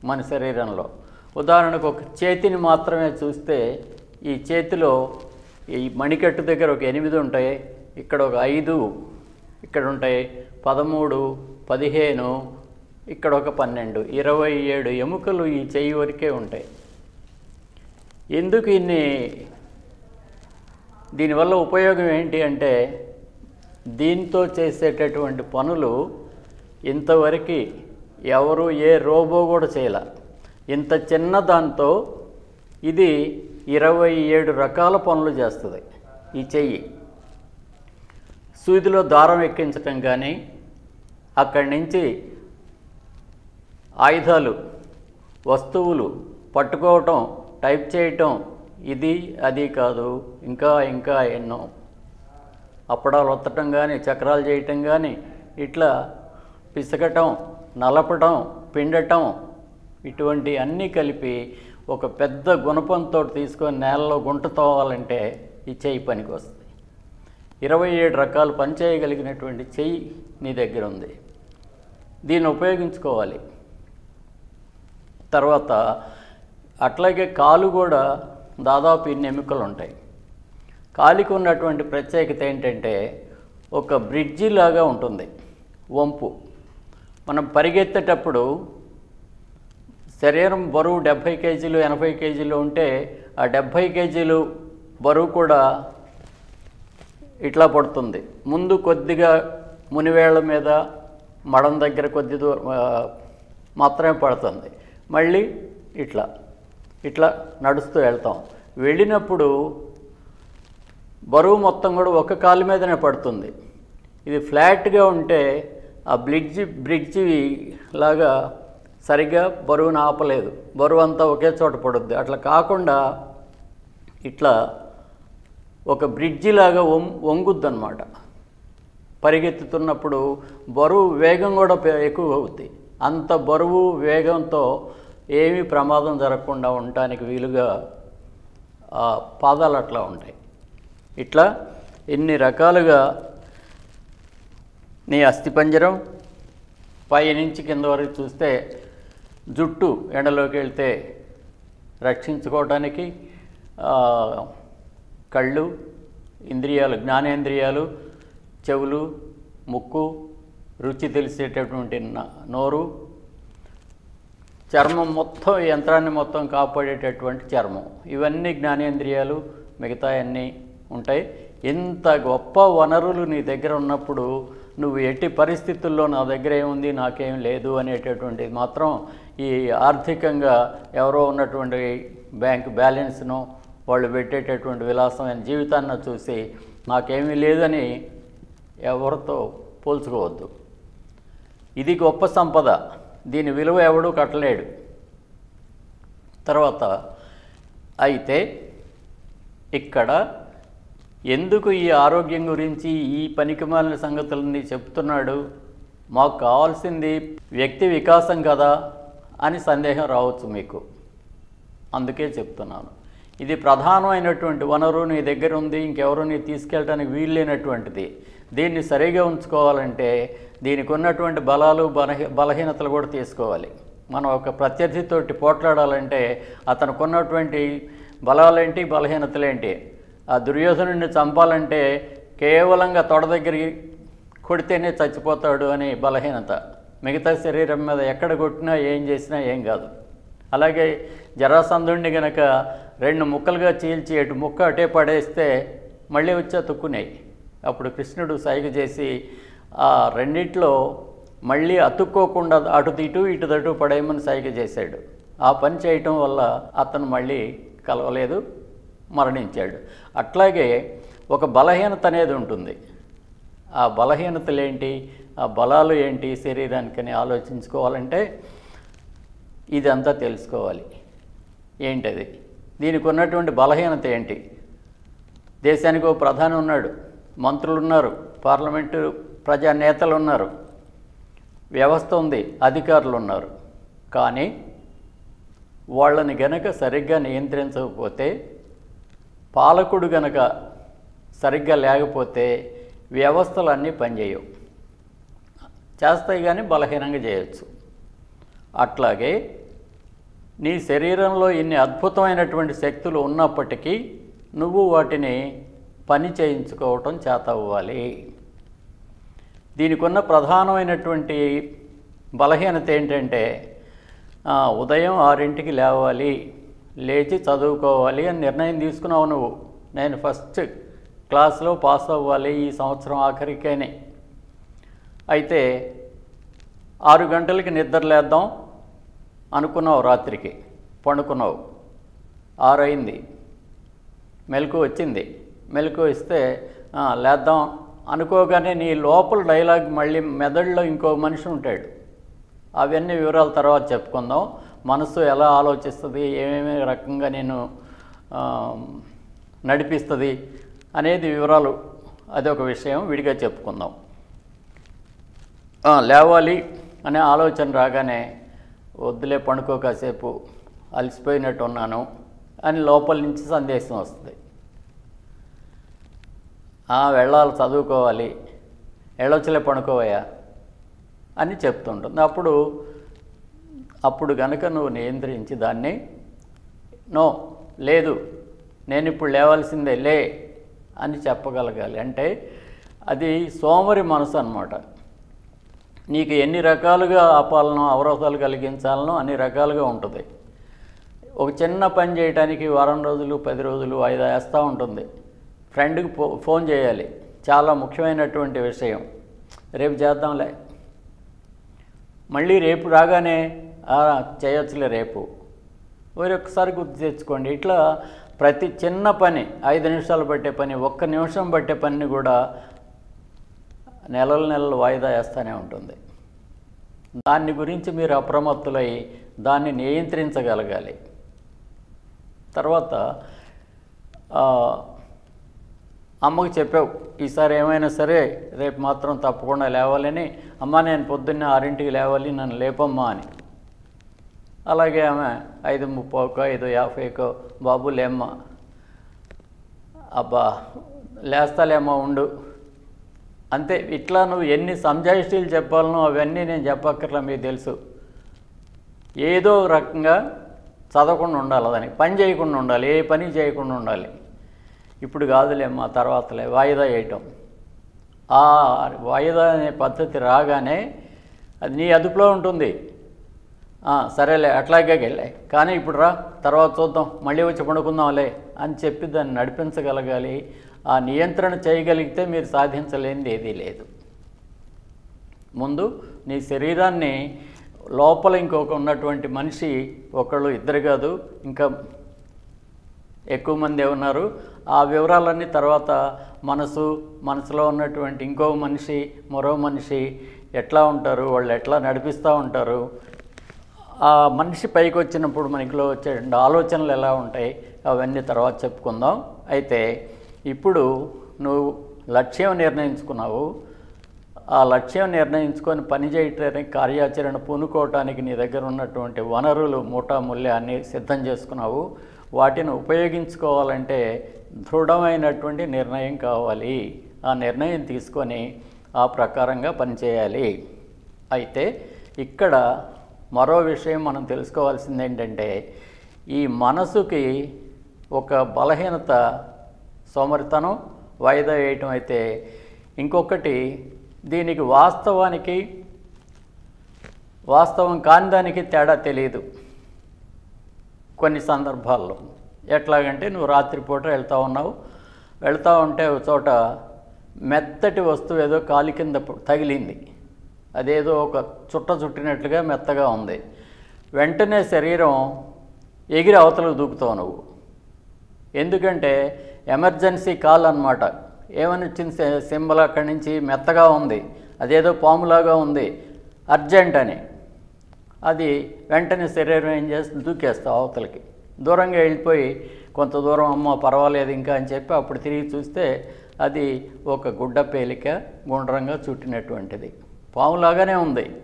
మన శరీరంలో. ఉదాహరణకు ఒక చేతిని మాత్రమే చూస్తే ఈ చేతిలో ఈ మణికట్టు దగ్గర ఒక ఎనిమిది ఉంటాయి ఇక్కడ ఒక ఐదు ఇక్కడ ఉంటాయి పదమూడు పదిహేను ఇక్కడ ఒక పన్నెండు. ఇరవై ఏడు ఎముకలు ఈ చెయ్యి వరకే ఉంటాయి. ఎందుకు ఇన్ని? దీనివల్ల ఉపయోగం ఏంటి అంటే దీంతో చేసేటటువంటి పనులు ఇంతవరకు ఎవరు ఏ రోబో కూడా చేయలే. ఇంత చిన్న దాంతో ఇది ఇరవై ఏడు రకాల పనులు చేస్తుంది ఈ చెయ్యి. సూదిలో దారం ఎక్కించటం కానీ అక్కడి నుంచి ఆయుధాలు వస్తువులు పట్టుకోవటం టైప్ చేయటం ఇది అది కాదు ఇంకా ఇంకా ఎన్నో అప్పడాలు ఒత్తటం కానీ చక్రాలు చేయటం కానీ ఇట్లా పిసకటం నలపటం పిండటం ఇటువంటి అన్నీ కలిపి ఒక పెద్ద గుణపంతో తీసుకొని నేలలో గుంట తోవాలంటే ఈ చెయ్యి పనికి వస్తుంది ఇరవై ఏడు రకాలు పని చేయగలిగినటువంటి చెయ్యి నీ దగ్గర ఉంది. దీన్ని ఉపయోగించుకోవాలి. తర్వాత అట్లాగే కాలు కూడా దాదాపు ఇన్ని ఎముకలు ఉంటాయి. కాలికి ఉన్నటువంటి ప్రత్యేకత ఏంటంటే ఒక బ్రిడ్జి లాగా ఉంటుంది వంపు. మనం పరిగెత్తేటప్పుడు శరీరం బరువు డెబ్భై కేజీలు ఎనభై కేజీలు ఉంటే ఆ డెబ్భై కేజీలు బరువు కూడా ఇట్లా పడుతుంది. ముందు కొద్దిగా మునివేళ్ళ మీద మడం దగ్గర కొద్ది దూరం మాత్రమే పడుతుంది. మళ్ళీ ఇట్లా ఇట్లా నడుస్తూ వెళ్తాం. వెళ్ళినప్పుడు బరువు మొత్తం కూడా ఒక కాలు మీదనే పడుతుంది. ఇది ఫ్లాట్గా ఉంటే ఆ బ్రిడ్జి బ్రిడ్జి లాగా సరిగ్గా బరువును ఆపలేదు. బరువు అంతా ఒకే చోట పడుద్ది. అట్లా కాకుండా ఇట్లా ఒక బ్రిడ్జి లాగా వం వంగుద్ది అనమాట పరిగెత్తుతున్నప్పుడు బరువు వేగం కూడా ఎక్కువ అవుద్ది. అంత బరువు వేగంతో ఏమీ ప్రమాదం జరగకుండా ఉండటానికి వీలుగా ఆ పాదాలు అట్లా ఉంటాయి. ఇట్లా ఇన్ని రకాలుగా నీ అస్థిపంజరం పై నుంచి కింద వరకు చూస్తే జుట్టు ఎండలోకి వెళ్తే రక్షించుకోవడానికి కళ్ళు ఇంద్రియాలు జ్ఞానేంద్రియాలు చెవులు ముక్కు రుచి తెలిసేటటువంటి న- నోరు చర్మం మొత్తం యంత్రాన్ని మొత్తం కాపాడేటటువంటి చర్మం. ఇవన్నీ జ్ఞానేంద్రియాలు మిగతా అన్నీ ఉంటాయి. ఇంత గొప్ప వనరులు నీ దగ్గర ఉన్నప్పుడు నువ్వు ఎట్టి పరిస్థితుల్లో నా దగ్గర ఏముంది నాకేం లేదు అనేటటువంటిది మాత్రం ఈ ఆర్థికంగా ఎవరో ఉన్నటువంటి బ్యాంక్ బ్యాలెన్స్ను వాళ్ళు పెట్టేటటువంటి విలాసమైన జీవితాన్ని చూసి నాకేమీ లేదని ఎవరితో పోల్చుకోవద్దు. ఇది గొప్ప సంపద. దీని విలువ ఎవడూ కట్టలేడు. తర్వాత అయితే ఇక్కడ ఎందుకు ఈ ఆరోగ్యం గురించి ఈ పనికిమాలిన సంగతులన్నీ చెప్తున్నాడు? మాకు కావాల్సింది వ్యక్తి వికాసం కదా అని సందేహం రావచ్చు మీకు. అందుకే చెప్తున్నాను. ఇది ప్రధానమైనటువంటి వనరు నీ దగ్గర ఉంది ఇంకెవరు నీ తీసుకెళ్ళడానికి వీల్లేనటువంటిది దీన్ని సరిగా ఉంచుకోవాలంటే దీనికి ఉన్నటువంటి బలాలు బలహీ బలహీనతలు కూడా తీసుకోవాలి. మనం ఒక ప్రత్యర్థితోటి పోట్లాడాలంటే అతనికి ఉన్నటువంటి బలాలేంటి బలహీనతలేంటి? ఆ దుర్యోధనుడిని చంపాలంటే కేవలంగా తొడ దగ్గరికి కొడితేనే చచ్చిపోతాడు అని బలహీనత. మిగతా శరీరం మీద ఎక్కడ కొట్టినా ఏం చేసినా ఏం కాదు. అలాగే జరాసంధుడిని గనక రెండు ముక్కలుగా చీల్చి అటు ముక్క అటే పడేస్తే మళ్ళీ వచ్చి అతుక్కున్నాయి అప్పుడు కృష్ణుడు సైగ చేసి ఆ రెండిట్లో మళ్ళీ అతుక్కోకుండా అటు ఇటు ఇటు అటు పడేయమని సైగ చేశాడు. ఆ పని చేయటం వల్ల అతను మళ్ళీ కలవలేదు. మరణించాడు. అట్లాగే ఒక బలహీనత అనేది ఉంటుంది. ఆ బలహీనతలు ఏంటి? ఆ బలాలు ఏంటి శరీరానికని ఆలోచించుకోవాలంటే ఇదంతా తెలుసుకోవాలి. ఏంటది? దీనికి ఉన్నటువంటి బలహీనత ఏంటి? దేశానికి ఒక ప్రధాని ఉన్నాడు. మంత్రులు ఉన్నారు. పార్లమెంటు ప్రజా నేతలు ఉన్నారు. వ్యవస్థ ఉంది. అధికారులు ఉన్నారు. కానీ వాళ్ళని గనక సరిగ్గా నియంత్రించకపోతే పాలకుడు గనక సరిగ్గా లేకపోతే వ్యవస్థలు అన్నీ పనిచేయవు. చేస్తాయి కానీ బలహీనంగా చేయొచ్చు. అట్లాగే నీ శరీరంలో ఇన్ని అద్భుతమైనటువంటి శక్తులు ఉన్నప్పటికీ నువ్వు వాటిని పని చేయించుకోవటం చేత అవ్వాలి దీనికి ఉన్న ప్రధానమైనటువంటి బలహీనత ఏంటంటే ఉదయం ఆరింటికి లేవాలి. లేచి చదువుకోవాలి అని నిర్ణయం తీసుకున్నావు నువ్వు. నేను ఫస్ట్ క్లాస్లో పాస్ అవ్వాలి ఈ సంవత్సరం ఆఖరికైనా. అయితే ఆరు గంటలకి నిద్ర లేద్దాం అనుకున్నావు రాత్రికి. పండుకున్నావు. ఆరు అయింది మెలకు వచ్చింది. మెలకు ఇస్తే లేద్దాం. అనుకోగానే నీ లోపల డైలాగ్ మళ్ళీ మెదడులో ఇంకో మనిషి ఉంటాడు. అవన్నీ వివరాల తర్వాత చెప్పుకుందాం. మనసు ఎలా ఆలోచిస్తుంది ఏమేమి రకంగా నేను నడిపిస్తుంది అనేది వివరాలు అదొక విషయం విడిగా చెప్పుకుందాం. లేవాలి అనే ఆలోచన రాగానే వద్దులే పండుకో కాసేపు అలసిపోయినట్టు ఉన్నాను అని లోపల నుంచి సందేశం వస్తుంది. వెళ్ళాలి చదువుకోవాలి వెళ్ళొచ్చలే పండుకోవయ్యా అని చెప్తుంటుంది. అప్పుడు అప్పుడు గనక నువ్వు నియంత్రించి దాన్ని నో లేదు నేను ఇప్పుడు లేవాల్సిందే లే అని చెప్పగలగాలి. అంటే అది సోమరి మనసు అన్నమాట. నీకు ఎన్ని రకాలుగా ఆపాలనో అవరోధాలు కలిగించాలనో అన్ని రకాలుగా ఉంటుంది. ఒక చిన్న పని చేయడానికి వారం రోజులు పది రోజులు ఐదు వేస్తూ ఉంటుంది. ఫ్రెండ్కి ఫో ఫోన్ చేయాలి. చాలా ముఖ్యమైనటువంటి విషయం. రేపు చేద్దాంలే. మళ్ళీ రేపు రాగానే చేయొచ్చులే రేపు. ఒకసారి గుర్తు తెచ్చుకోండి. ఇట్లా ప్రతి చిన్న పని ఐదు నిమిషాలు పట్టే పని ఒక్క నిమిషం పట్టే పనిని కూడా నెలల నెలలు వాయిదా వేస్తూనే ఉంటుంది. దాన్ని గురించి మీరు అప్రమత్తులై దాన్ని నియంత్రించగలగాలి. తర్వాత అమ్మకు చెప్పావు ఈసారి ఏమైనా సరే రేపు మాత్రం తప్పకుండా లేవాలని అమ్మ నేను పొద్దున్నే ఆరింటికి లేవాలి నన్ను లేపమ్మా అని. అలాగే ఆమె ఐదు ముప్పావుకో ఐదు యాభైకో బాబు లేమ్మా. అబ్బా లేస్తాలేమ్మా ఉండు. అంతే ఇట్లా నువ్వు ఎన్ని సంజాయిషీలు చెప్పాలనో అవన్నీ నేను చెప్పక్కర్లా మీకు తెలుసు. ఏదో రకంగా చదవకుండా ఉండాలి దానికి పని చేయకుండా ఉండాలి ఏ పని చేయకుండా ఉండాలి. ఇప్పుడు కాదులేమ్మా తర్వాతలే వాయిదా వేయటం. ఆ వాయిదా అనే పద్ధతి రాగానే అది నీ అదుపులో ఉంటుంది. సరేలే అట్లాగే వెళ్ళే కానీ ఇప్పుడు రా తర్వాత చూద్దాం. మళ్ళీ వచ్చి పండుకుందాంలే అని చెప్పి దాన్ని నడిపించగలగాలి. ఆ నియంత్రణ చేయగలిగితే మీరు సాధించలేనిది ఏదీ లేదు. ముందు నీ శరీరాన్ని లోపల ఇంకొక ఉన్నటువంటి మనిషి ఒకళ్ళు ఇద్దరు కాదు ఇంకా ఎక్కువ మంది ఉన్నారు ఆ వివరాలన్నీ తర్వాత మనసు మనసులో ఉన్నటువంటి ఇంకో మనిషి మరో మనిషి ఎట్లా ఉంటారు? వాళ్ళు ఎట్లా నడిపిస్తూ ఉంటారు? ఆ మనిషి పైకి వచ్చినప్పుడు మనకిలో వచ్చే ఆలోచనలు ఎలా ఉంటాయి అవన్నీ తర్వాత చెప్పుకుందాం. అయితే ఇప్పుడు నువ్వు లక్ష్యం నిర్ణయించుకున్నావు. ఆ లక్ష్యం నిర్ణయించుకొని పనిచేయటానికి కార్యాచరణ పూనుకోవటానికి నీ దగ్గర ఉన్నటువంటి వనరులు మూటా అన్ని సిద్ధం చేసుకున్నావు. వాటిని ఉపయోగించుకోవాలంటే దృఢమైనటువంటి నిర్ణయం కావాలి. ఆ నిర్ణయం తీసుకొని ఆ ప్రకారంగా పనిచేయాలి అయితే ఇక్కడ మరో విషయం మనం తెలుసుకోవాల్సింది ఏంటంటే ఈ మనసుకి ఒక బలహీనత సోమరితనం వాయిదా వేయటం అయితే ఇంకొకటి దీనికి వాస్తవానికి వాస్తవం కాని దానికి తేడా తెలియదు కొన్ని సందర్భాల్లో. ఎట్లాగంటే నువ్వు రాత్రిపూట వెళ్తూ ఉన్నావు. వెళ్తా ఉంటే ఒక చోట మెత్తటి వస్తువు ఏదో కాలి కింద తగిలింది. అదేదో ఒక చుట్ట చుట్టినట్లుగా మెత్తగా ఉంది. వెంటనే శరీరం ఎగిరి అవతలకు దూకుతావు నువ్వు. ఎందుకంటే ఎమర్జెన్సీ కాల్ అన్నమాట. ఏమని వచ్చింది సింబల్ అక్కడి నుంచి మెత్తగా ఉంది. అదేదో పాములాగా ఉంది. అర్జెంట్ అని. అది వెంటనే శరీరం ఏం చేస్తుంది? దూకేస్తావు అవతలకి. దూరంగా వెళ్ళిపోయి కొంత దూరం అమ్మ పర్వాలేదు ఇంకా అని చెప్పి అప్పుడు తిరిగి చూస్తే అది ఒక గుడ్డ పేలిక గుండ్రంగా చుట్టినటువంటిది. పాములాగానే ఉంది.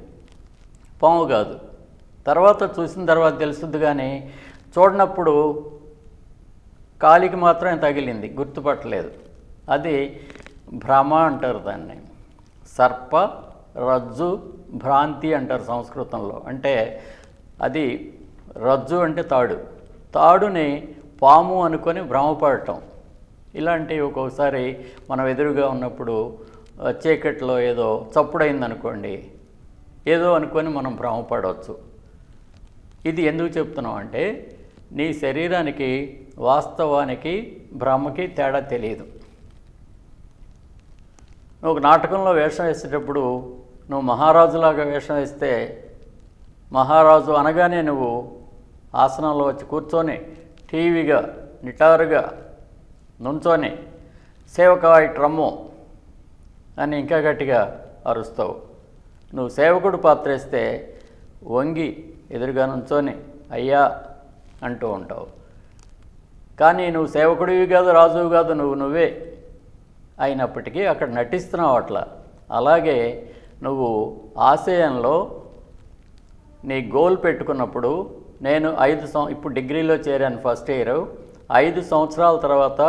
పాము కాదు. తర్వాత చూసిన తర్వాత తెలుస్తుంది కానీ చూడనప్పుడు కాలికి మాత్రమే తగిలింది గుర్తుపట్టలేదు. అది భ్రమ అంటారు దాన్ని. సర్ప రజ్జు భ్రాంతి అంటారు సంస్కృతంలో. అంటే అది రజ్జు అంటే తాడు. తాడుని పాము అనుకొని భ్రమపడటం. ఇలాంటివి ఒక్కొక్కసారి మనం ఎదురుగా ఉన్నప్పుడు చీకట్లో ఏదో చప్పుడైందనుకోండి ఏదో అనుకొని మనం భ్రమపడవచ్చు ఇది ఎందుకు చెప్తున్నాం అంటే నీ శరీరానికి వాస్తవానికి భ్రమకి తేడా తెలియదు నువ్వు నాటకంలో వేషం వేసేటప్పుడు నువ్వు మహారాజులాగా వేషం వేస్తే మహారాజు అనగానే నువ్వు ఆసనంలో వచ్చి కూర్చొని టీవీగా నిటారుగా నుంచొని సేవకాయ ట్రమ్ము అని ఇంకా గట్టిగా అరుస్తావు. నువ్వు సేవకుడు పాత్ర వేస్తే వంగి ఎదురుగా నుంచొని అయ్యా అంటూ ఉంటావు. కానీ నువ్వు సేవకుడివి కాదు రాజువు కాదు నువ్వు నువ్వే అయినప్పటికీ అక్కడ నటిస్తున్నావు అట్లా. అలాగే నువ్వు ఆశయంలో నీ గోల్ పెట్టుకున్నప్పుడు నేను ఐదు సం ఇప్పుడు డిగ్రీలో చేరాను ఫస్ట్ ఇయర్. ఐదు సంవత్సరాల తర్వాత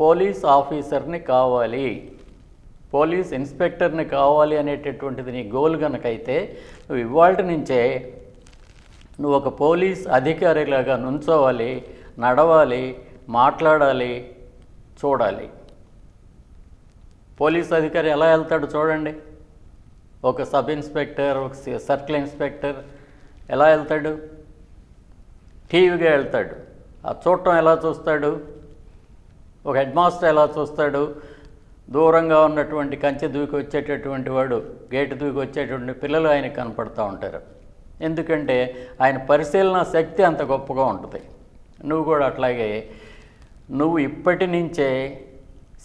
పోలీస్ ఆఫీసర్ని కావాలి. పోలీస్ ఇన్స్పెక్టర్ని కావాలి అనేటటువంటిది నీ గోల్ కనుకైతే నువ్వు ఇవాళ నుంచే నువ్వు ఒక పోలీస్ అధికారిలాగా నుంచోవాలి నడవాలి మాట్లాడాలి చూడాలి. పోలీస్ అధికారి ఎలా వెళ్తాడు చూడండి. ఒక సబ్ ఇన్స్పెక్టర్ ఒక సర్కిల్ ఇన్స్పెక్టర్ ఎలా వెళ్తాడు? టీవీగా వెళ్తాడు. ఆ చూడటం ఎలా చూస్తాడు? ఒక హెడ్ మాస్టర్ ఎలా చూస్తాడు? దూరంగా ఉన్నటువంటి కంచె దూకి వచ్చేటటువంటి వాడు గేటు దూకి వచ్చేటువంటి పిల్లలు ఆయనకు కనపడుతూ ఉంటారు. ఎందుకంటే ఆయన పరిశీలన శక్తి అంత గొప్పగా ఉంటుంది. నువ్వు కూడా అట్లాగే నువ్వు ఇప్పటి నుంచే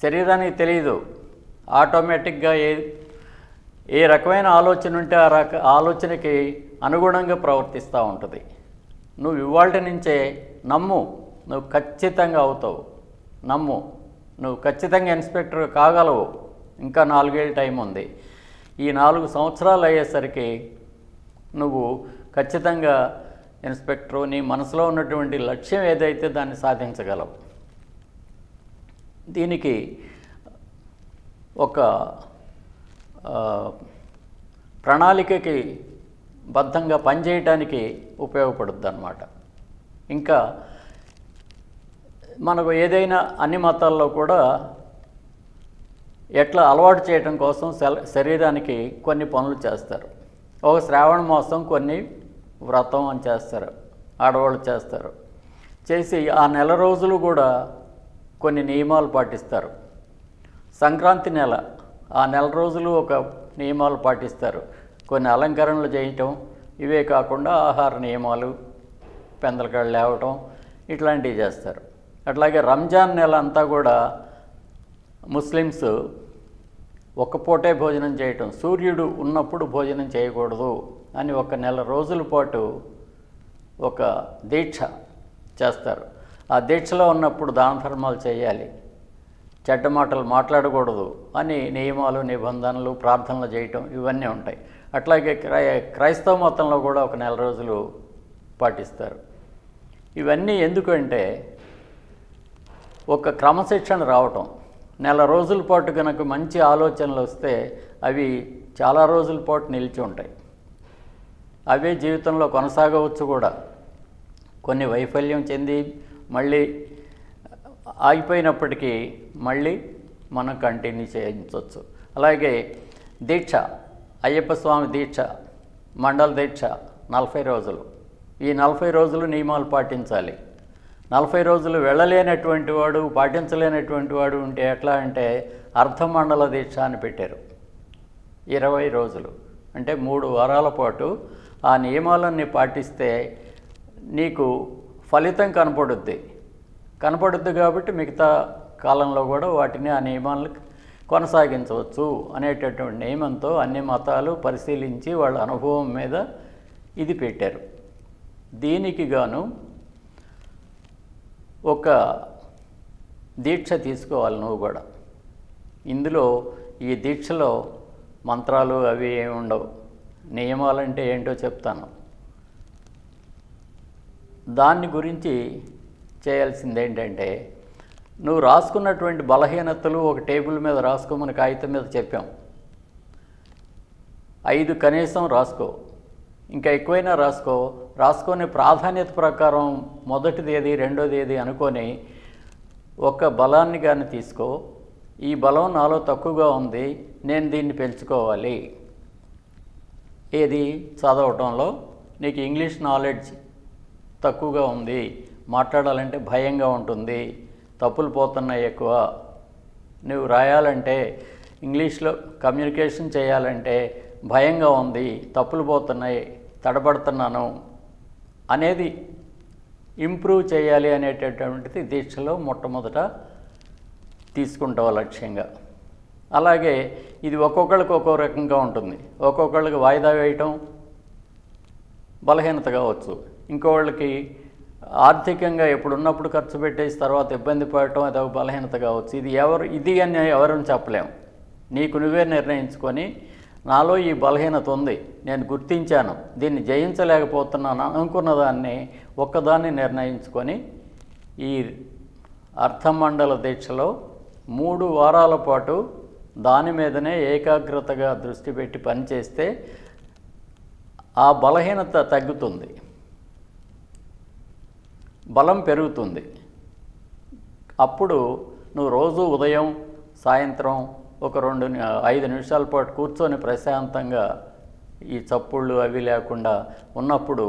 శరీరానికి తెలియదు ఆటోమేటిక్గా ఏ ఏ రకమైన ఆలోచన ఉంటే ఆ రక ఆలోచనకి అనుగుణంగా ప్రవర్తిస్తూ ఉంటుంది. నువ్వు ఇవాళ నుంచే నమ్ము. నువ్వు ఖచ్చితంగా అవుతావు. నమ్ము. నువ్వు ఖచ్చితంగా ఇన్స్పెక్టర్ కాగలవు. ఇంకా నాలుగేళ్ళు టైం ఉంది. ఈ నాలుగు సంవత్సరాలు అయ్యేసరికి నువ్వు ఖచ్చితంగా ఇన్స్పెక్టరు నీ మనసులో ఉన్నటువంటి లక్ష్యం ఏదైతే దాన్ని సాధించగలవు. దీనికి ఒక ప్రణాళికకి బద్ధంగా పనిచేయటానికి ఉపయోగపడుద్ది అన్నమాట ఇంకా మనకు ఏదైనా అన్ని మతాల్లో కూడా ఎట్లా అలవాటు చేయటం కోసం శరీరానికి కొన్ని పనులు చేస్తారు. ఒక శ్రావణ మాసం కొన్ని వ్రతం అని చేస్తారు ఆడవాళ్ళు చేస్తారు. చేసి ఆ నెల రోజులు కూడా కొన్ని నియమాలు పాటిస్తారు. సంక్రాంతి నెల ఆ నెల రోజులు ఒక నియమాలు పాటిస్తారు. కొన్ని అలంకరణలు చేయటం ఇవే కాకుండా ఆహార నియమాలు పెందలకాళ్ళు లేవటం ఇట్లాంటివి చేస్తారు. అట్లాగే రంజాన్ నెల అంతా కూడా ముస్లిమ్స్ ఒక్కపూటే పూటే భోజనం చేయటం సూర్యుడు ఉన్నప్పుడు భోజనం చేయకూడదు అని ఒక నెల రోజుల పాటు ఒక దీక్ష చేస్తారు. ఆ దీక్షలో ఉన్నప్పుడు దాన ధర్మాలు చేయాలి. చెడ్డ మాటలు మాట్లాడకూడదు అని నియమాలు నిబంధనలు ప్రార్థనలు చేయటం ఇవన్నీ ఉంటాయి. అట్లాగే క్రై క్రైస్తవ మతంలో కూడా ఒక నెల రోజులు పాటిస్తారు. ఇవన్నీ ఎందుకంటే ఒక క్రమశిక్షణ రావటం. నెల రోజుల పాటు కనుక మంచి ఆలోచనలు వస్తే అవి చాలా రోజుల పాటు నిలిచి ఉంటాయి. అవే జీవితంలో కొనసాగవచ్చు కూడా. కొన్ని వైఫల్యం చెంది మళ్ళీ ఆగిపోయినప్పటికీ మళ్ళీ మనం కంటిన్యూ చేయించవచ్చు. అలాగే దీక్ష అయ్యప్ప స్వామి దీక్ష మండల దీక్ష నలభై రోజులు. ఈ నలభై రోజులు నియమాలు పాటించాలి. నలభై రోజులు వెళ్ళలేనటువంటి వాడు పాటించలేనటువంటి వాడు ఉంటే ఎట్లా అంటే అర్ధమండల దీక్ష అని పెట్టారు. ఇరవై రోజులు. అంటే మూడు వారాల పాటు ఆ నియమాలన్నీ పాటిస్తే నీకు ఫలితం కనపడుద్ది. కనపడుద్ది కాబట్టి మిగతా కాలంలో కూడా వాటిని ఆ నియమాలను కొనసాగించవచ్చు అనేటటువంటి నియమంతో అన్ని మతాలు పరిశీలించి వాళ్ళ అనుభవం మీద ఇది పెట్టారు. దీనికి గాను ఒక దీక్ష తీసుకోవాలి నువ్వు కూడా. ఇందులో ఈ దీక్షలో మంత్రాలు అవి ఏమి ఉండవు. నియమాలంటే ఏంటో చెప్తాను. దాన్ని గురించి చేయాల్సింది ఏంటంటే నువ్వు రాసుకున్నటువంటి బలహీనతలు ఒక టేబుల్ మీద రాసుకోమని కాగితం మీద చెప్పాం. ఐదు కనీసం రాసుకో. ఇంకా ఎక్కువైనా రాసుకో. రాసుకొని ప్రాధాన్యత ప్రకారం మొదటిది ఏది రెండోది ఏది అనుకొని ఒక బలాన్ని కానీ తీసుకో. ఈ బలం నాలో తక్కువగా ఉంది నేను దీన్ని పెంచుకోవాలి. ఏది? చదవటంలో నీకు ఇంగ్లీష్ నాలెడ్జ్ తక్కువగా ఉంది మాట్లాడాలంటే భయంగా ఉంటుంది తప్పులు పోతున్నాయి ఎక్కువ. నువ్వు రాయాలంటే ఇంగ్లీష్లో కమ్యూనికేషన్ చేయాలంటే భయంగా ఉంది తప్పులు పోతున్నాయి తడబడుతున్నాను. అనేది ఇంప్రూవ్ చేయాలి అనేటటువంటిది దీక్షలో మొట్టమొదట తీసుకుంటావు లక్ష్యంగా. అలాగే ఇది ఒక్కొక్కళ్ళకి ఒక్కో రకంగా ఉంటుంది. ఒక్కొక్కళ్ళకి వాయిదా వేయటం బలహీనత కావచ్చు. ఇంకోళ్ళకి ఆర్థికంగా ఇప్పుడున్నప్పుడు ఖర్చు పెట్టేసి తర్వాత ఇబ్బంది పడటం అది ఒక బలహీనత కావచ్చు. ఇది ఎవరు ఇది అని ఎవరని చెప్పలేం. నీకు నువ్వే నిర్ణయించుకొని నాలో ఈ బలహీనత ఉంది. నేను గుర్తించాను. దీన్ని జయించలేకపోతున్నాను అనుకున్న దాన్ని ఒక్కదాన్ని నిర్ణయించుకొని ఈ అర్థమండల దీక్షలో మూడు వారాల పాటు దాని మీదనే ఏకాగ్రతగా దృష్టి పెట్టి పనిచేస్తే ఆ బలహీనత తగ్గుతుంది. బలం పెరుగుతుంది. అప్పుడు నువ్వు రోజు ఉదయం సాయంత్రం ఒక రెండు ఐదు నిమిషాల పాటు కూర్చొని ప్రశాంతంగా ఈ చప్పుళ్ళు అవి లేకుండా ఉన్నప్పుడు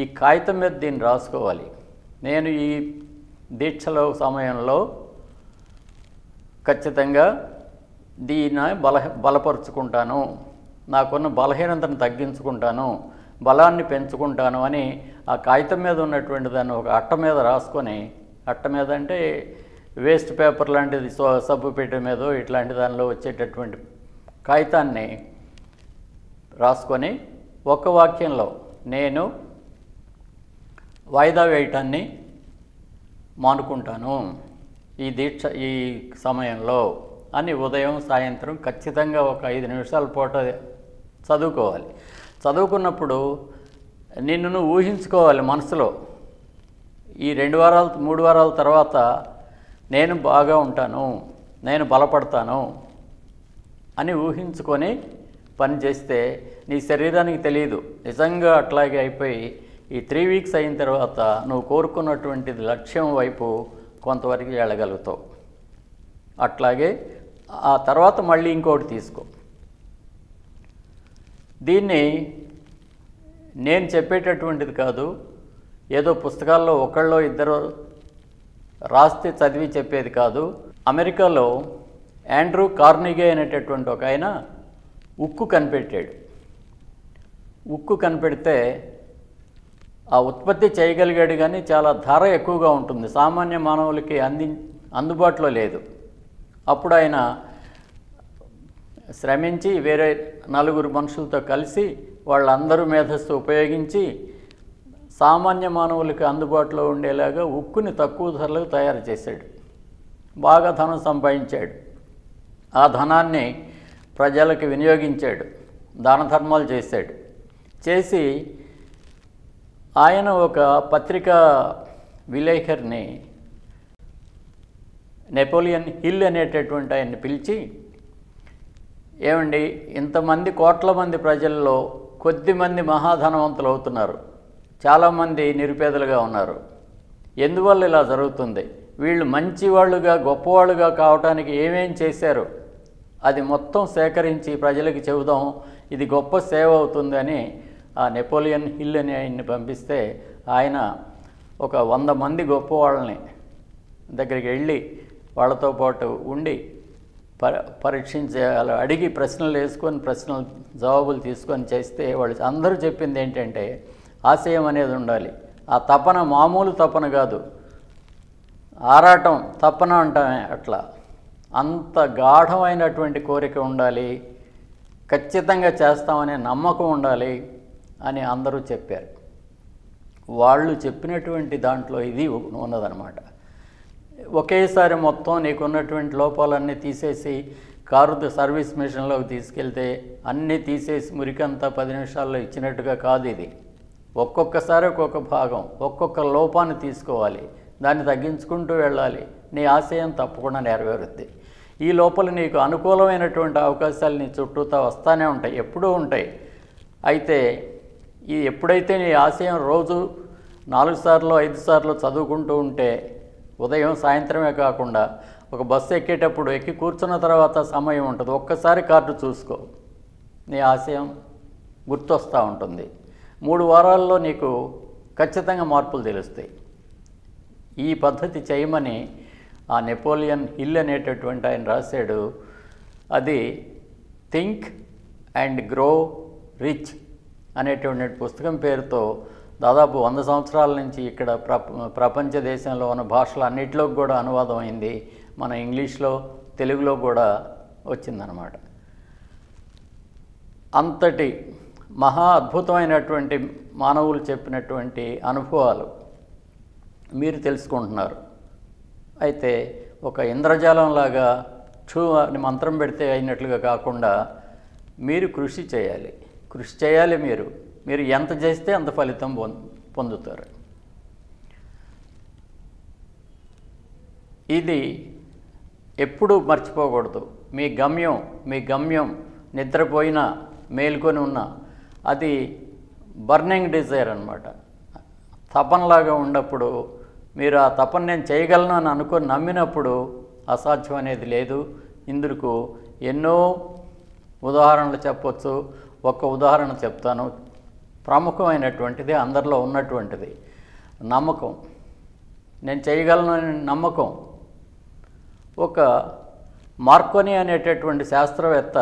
ఈ కాగితం మీద దీన్ని రాసుకోవాలి. నేను ఈ దీక్షలో సమయంలో ఖచ్చితంగా దీన్ని బల బలపరుచుకుంటాను. నాకున్న బలహీనతను తగ్గించుకుంటాను. బలాన్ని పెంచుకుంటాను అని ఆ కాగితం మీద ఉన్నటువంటి దాన్ని ఒక అట్ట మీద రాసుకొని అట్ట మీద అంటే వేస్ట్ పేపర్ లాంటిది సబ్బు పెట్టె మీదో ఇట్లాంటి దానిలో వచ్చేటటువంటి కాగితాన్ని రాసుకొని ఒక వాక్యంలో నేను వాయిదా వేయటాన్ని మానుకుంటాను ఈ దీక్ష ఈ సమయంలో అని ఉదయం సాయంత్రం ఖచ్చితంగా ఒక ఐదు నిమిషాల పూట చదువుకోవాలి. చదువుకున్నప్పుడు నిన్ను ఊహించుకోవాలి మనసులో. ఈ రెండు వారాల మూడు వారాల తర్వాత నేను బాగా ఉంటాను నేను బలపడతాను అని ఊహించుకొని పని చేస్తే నీ శరీరానికి తెలియదు నిజంగా అట్లాగే అయిపోయి ఈ త్రీ వీక్స్ అయిన తర్వాత నువ్వు కోరుకున్నటువంటి లక్ష్యం వైపు కొంతవరకు వెళ్ళగలుగుతావు. అట్లాగే ఆ తర్వాత మళ్ళీ ఇంకోటి తీసుకో. దీన్ని నేను చెప్పేటటువంటిది కాదు ఏదో పుస్తకాల్లో ఒకళ్ళో ఇద్దరు రాస్తే చదివి చెప్పేది కాదు. అమెరికాలో యాండ్రూ కార్నిగే అనేటటువంటి ఒక ఆయన ఉక్కు కనిపెట్టాడు. ఉక్కు కనిపెడితే ఆ ఉత్పత్తి చేయగలిగాడు కానీ చాలా ధర ఎక్కువగా ఉంటుంది. సామాన్య మానవులకి అంది అందుబాటులో లేదు. అప్పుడు ఆయన శ్రమించి వేరే నలుగురు మనుషులతో కలిసి వాళ్ళందరూ మేధస్సు ఉపయోగించి సామాన్య మానవులకి అందుబాటులో ఉండేలాగా ఉక్కుని తక్కువ ధరలకు తయారు చేశాడు. బాగా ధనం సంపాదించాడు. ఆ ధనాన్ని ప్రజలకు వినియోగించాడు. దాన ధర్మాలు చేశాడు. చేసి ఆయన ఒక పత్రికా విలేకరిని నెపోలియన్ హిల్ అనేటటువంటి ఆయన్ని పిలిచి ఏమండి ఇంతమంది కోట్ల మంది ప్రజల్లో కొద్దిమంది మహాధనవంతులు అవుతున్నారు. చాలామంది నిరుపేదలుగా ఉన్నారు. ఎందువల్ల ఇలా జరుగుతుంది? వీళ్ళు మంచివాళ్ళుగా గొప్పవాళ్ళుగా కావటానికి ఏమేం చేశారు? అది మొత్తం సేకరించి ప్రజలకు చెబుదాం. ఇది గొప్ప సేవ అవుతుందని ఆ నెపోలియన్ హిల్ అని ఆయన్ని పంపిస్తే ఆయన ఒక వంద మంది గొప్పవాళ్ళని దగ్గరికి వెళ్ళి వాళ్ళతో పాటు ఉండి ప పరీక్షించే అడిగి ప్రశ్నలు వేసుకొని ప్రశ్నలు జవాబులు తీసుకొని చేస్తే వాళ్ళు అందరూ చెప్పింది ఏంటంటే ఆశయం అనేది ఉండాలి. ఆ తపన మామూలు తపన కాదు. ఆరాటం తపన అంటామే అట్లా. అంత గాఢమైనటువంటి కోరిక ఉండాలి. ఖచ్చితంగా చేస్తామనే నమ్మకం ఉండాలి అని అందరూ చెప్పారు. వాళ్ళు చెప్పినటువంటి దాంట్లో ఇది ఉన్నదనమాట ఒకేసారి మొత్తం నీకున్నటువంటి లోపాలన్నీ తీసేసి కారు సర్వీస్ మిషన్లోకి తీసుకెళ్తే అన్నీ తీసేసి మురికంతా పది నిమిషాల్లో ఇచ్చినట్టుగా కాదు ఇది. ఒక్కొక్కసారి ఒక్కొక్క భాగం ఒక్కొక్క లోపాన్ని తీసుకోవాలి. దాన్ని తగ్గించుకుంటూ వెళ్ళాలి. నీ ఆశయం తప్పకుండా నెరవేరుద్ది. ఈ లోపల నీకు అనుకూలమైనటువంటి అవకాశాలు నీ చుట్టూతా వస్తూనే ఉంటాయి ఎప్పుడూ ఉంటాయి. అయితే ఈ ఎప్పుడైతే నీ ఆశయం రోజు నాలుగు సార్లు ఐదు సార్లు చదువుకుంటూ ఉంటే ఉదయం సాయంత్రమే కాకుండా ఒక బస్సు ఎక్కేటప్పుడు ఎక్కి కూర్చున్న తర్వాత సమయం ఉంటుంది. ఒక్కసారి కార్డు చూసుకో. నీ ఆశయం గుర్తొస్తూ ఉంటుంది. మూడు వారాల్లో నీకు ఖచ్చితంగా మార్పులు తెలుస్తాయి. ఈ పద్ధతి చేయమని ఆ నెపోలియన్ హిల్ అనేటటువంటి ఆయన రాశాడు. అది థింక్ అండ్ గ్రో రిచ్ అనేటువంటి పుస్తకం పేరుతో దాదాపు వంద సంవత్సరాల నుంచి ఇక్కడ ప్రప ప్రపంచ దేశంలో ఉన్న భాషలు అన్నింటిలోకి కూడా అనువాదం అయింది. మన ఇంగ్లీష్లో తెలుగులో కూడా వచ్చిందనమాట అంతటి మహా అద్భుతమైనటువంటి మానవులు చెప్పినటువంటి అనుభవాలు మీరు తెలుసుకుంటున్నారు. అయితే ఒక ఇంద్రజాలంలాగా ఛూ అని మంత్రం పెడితే అయినట్లుగా కాకుండా మీరు కృషి చేయాలి. కృషి చేయాలి మీరు. మీరు ఎంత చేస్తే అంత ఫలితం పొం- పొందుతారు. ఇది ఎప్పుడూ మర్చిపోకూడదు. మీ గమ్యం మీ గమ్యం నిద్రపోయినా మేల్కొని ఉన్న అది బర్నింగ్ డిజైర్ అనమాట తపనలాగా ఉన్నప్పుడు మీరు ఆ తపన నేను చేయగలను అని అనుకొని నమ్మినప్పుడు అసాధ్యం అనేది లేదు. ఇందుకు ఎన్నో ఉదాహరణలు చెప్పొచ్చు. ఒక్క ఉదాహరణ చెప్తాను. ప్రముఖమైనటువంటిది అందరిలో ఉన్నటువంటిది. నమ్మకం. నేను చేయగలను అనే నమ్మకం. ఒక మార్కోని అనేటటువంటి శాస్త్రవేత్త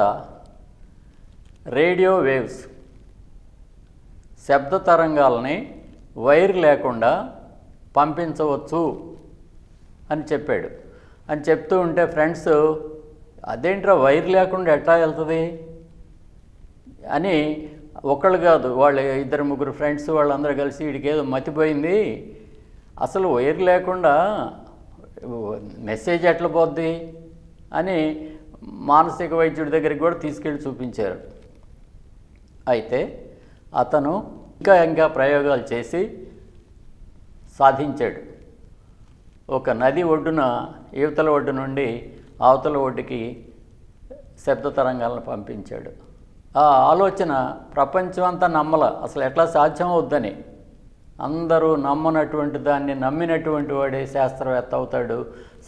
రేడియో వేవ్స్ శబ్ద తరంగాలని వైర్ లేకుండా పంపించవచ్చు అని చెప్పాడు. అని చెప్తూ ఉంటే ఫ్రెండ్స్ అదేంట్రా వైర్ లేకుండా ఎట్లా వెళ్తుంది? అని ఒకళ్ళు కాదు వాళ్ళ ఇద్దరు ముగ్గురు ఫ్రెండ్స్ వాళ్ళందరూ కలిసి వీడికి ఏదో మతిపోయింది. అసలు వైర్ లేకుండా మెసేజ్ ఎట్లా పోద్ది? అని మానసిక వైద్యుడి దగ్గరికి కూడా తీసుకెళ్ళి చూపించారు. అయితే అతను ఇంకా ఇంకా ప్రయోగాలు చేసి సాధించాడు. ఒక నది ఒడ్డున యువతల ఒడ్డు నుండి అవతల ఒడ్డుకి శబ్ద తరంగాలను పంపించాడు. ఆ ఆలోచన ప్రపంచం అంతా నమ్మల. అసలు ఎట్లా సాధ్యం అవుద్దని అందరూ నమ్మనటువంటి దాన్ని నమ్మినటువంటి వాడే శాస్త్రవేత్త అవుతాడు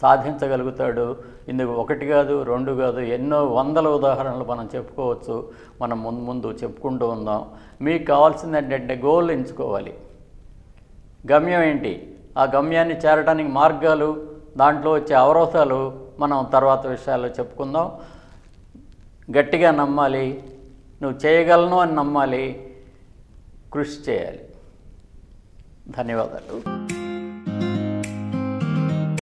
సాధించగలుగుతాడు ఇందుకు ఒకటి కాదు రెండు కాదు ఎన్నో వందల ఉదాహరణలు మనం చెప్పుకోవచ్చు. మనం ముందు ముందు చెప్పుకుంటూ ఉందాం. మీకు కావాల్సింది ఏంటంటే గోల్ ఎంచుకోవాలి. గమ్యం ఏంటి? ఆ గమ్యాన్ని చేరడానికి మార్గాలు దాంట్లో వచ్చే అవరోధాలు మనం తర్వాత విషయాల్లో చెప్పుకుందాం. గట్టిగా నమ్మాలి. నువ్వు చేయగలను అని నమ్మాలి. కృషి చేయాలి. ధన్యవాదాలు.